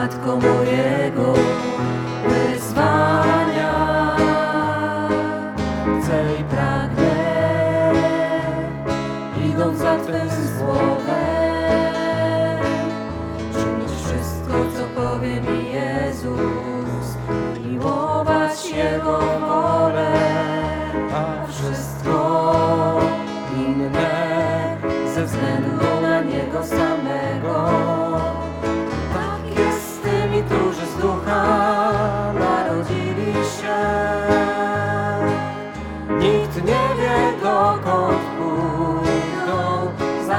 matką mojego wyzwania. Chcę i pragnę, idąc za Twym słowem, czynić wszystko, co powie mi Jezus, miłować Jego wolę, a wszystko inne ze względu na Niego samego.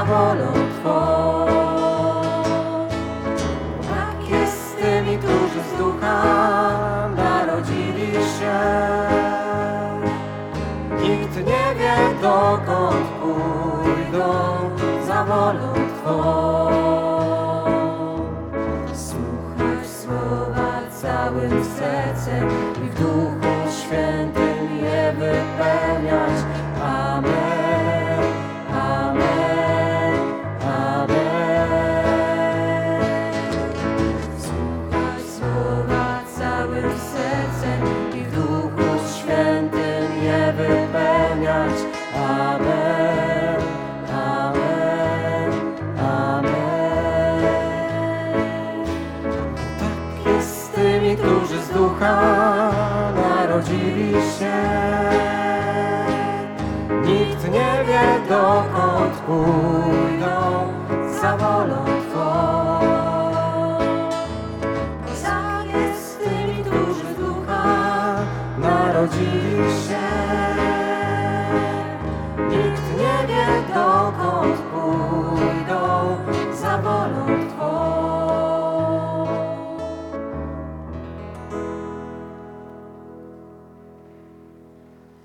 Wolą Twą. Tak jest z tymi, którzy z ducha narodzili się. Nikt nie wie, dokąd pójdą za wolą Twą. Słuchać słowa całym sercem i w Duchu narodzili się. Nikt nie wie, dokąd pójdą za wolą Twą. Tak jest z tymi, którzy ducha narodzili się.